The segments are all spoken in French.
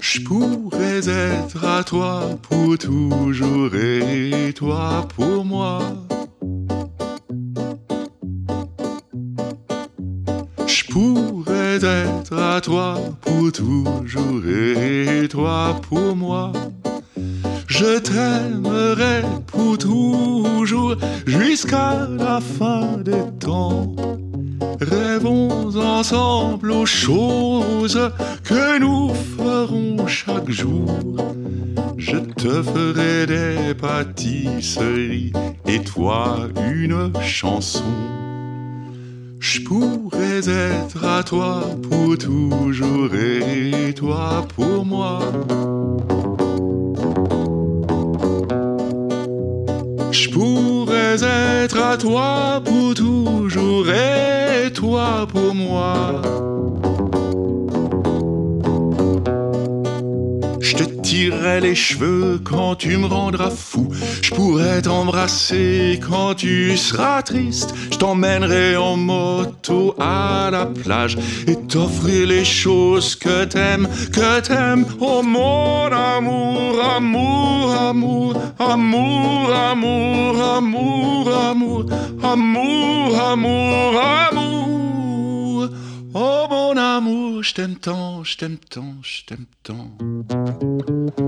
Je pourrais être à toi pour toujours et toi pour moi. Je pourrais être à toi pour toujours et toi pour moi. Je t'aimerai pour toujours jusqu'à la fin des temps. Rêvons ensemble aux choses que nous ferons chaque jour. Je te ferai des pâtisseries et toi une chanson. Je pourrais être à toi pour toujours et toi pour moi. Être à toi pour toujours et toi pour moi. Tirerai les cheveux quand tu me rendras fou. Je pourrais t'embrasser quand tu seras triste. Je t'emmènerai en moto à la plage et t'offrir les choses que t'aimes, que t'aimes. Oh mon amour, amour, amour, amour, amour, amour, amour, amour, amour, amour. Oh je t'aime tant, je t'aime tant, je t'aime tant.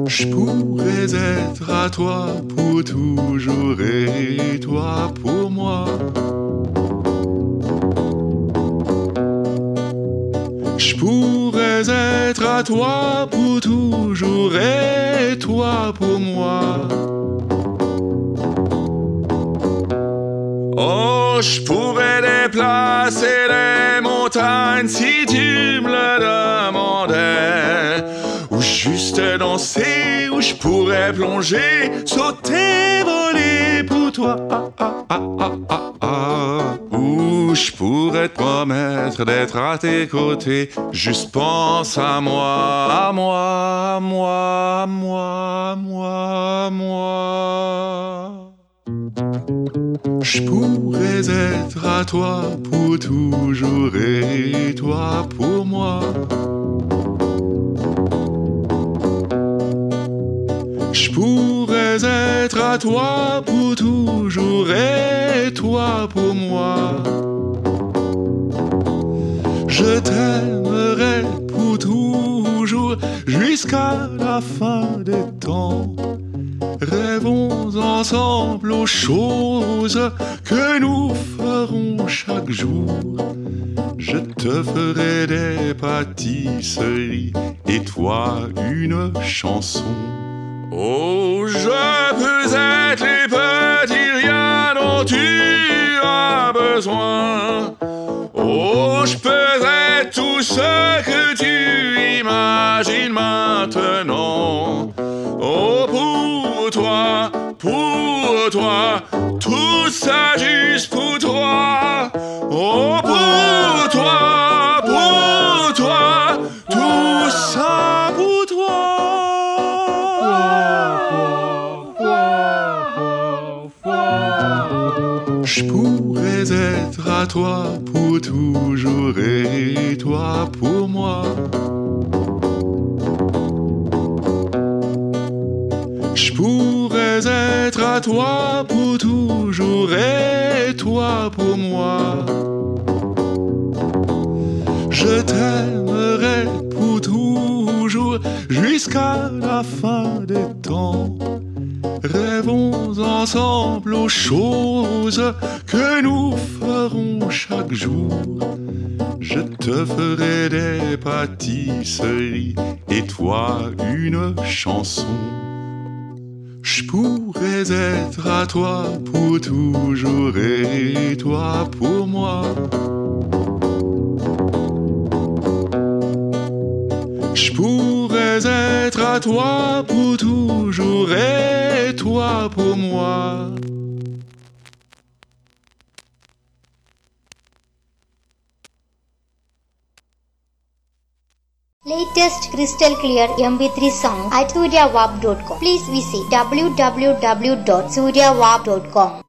Je pourrais être à toi pour toujours et toi pour moi. Je pourrais être à toi pour toujours et toi pour moi. Oh, je pourrais déplacer les si tu me le demandais. Ou juste danser, ou je pourrais plonger, sauter, voler pour toi. Ah. Ou je pourrais te promettre d'être à tes côtés. Juste pense à moi, à moi, à moi, à moi, à moi, à moi. Je pourrais être à toi pour toujours et toi pour moi. Je pourrais être à toi pour toujours et toi pour moi. Je t'aimerai pour toujours jusqu'à la fin des temps. Rêvons ensemble aux choses que nous ferons chaque jour. Je te ferai des pâtisseries et toi une chanson. Oh, je peux être les petits riens dont tu as besoin. Oh, je peux être tout ce que tu imagines maintenant. Oh, pour toi, pour toi, tout ça juste pour toi. Oh, pour toi, pour toi, tout ça pour toi. Je pourrais être à toi pour toujours et toi pour moi. Je pourrais être à toi pour toujours et toi pour moi. Je t'aimerai pour toujours jusqu'à la fin des temps. Rêvons ensemble aux choses que nous ferons chaque jour. Je te ferai des pâtisseries et toi une chanson. Je pourrais être à toi pour toujours et toi pour moi. Je pourrais être à toi pour toujours et toi pour moi. Latest crystal clear MP3 song at suryawap.com. Please visit www.suryawap.com.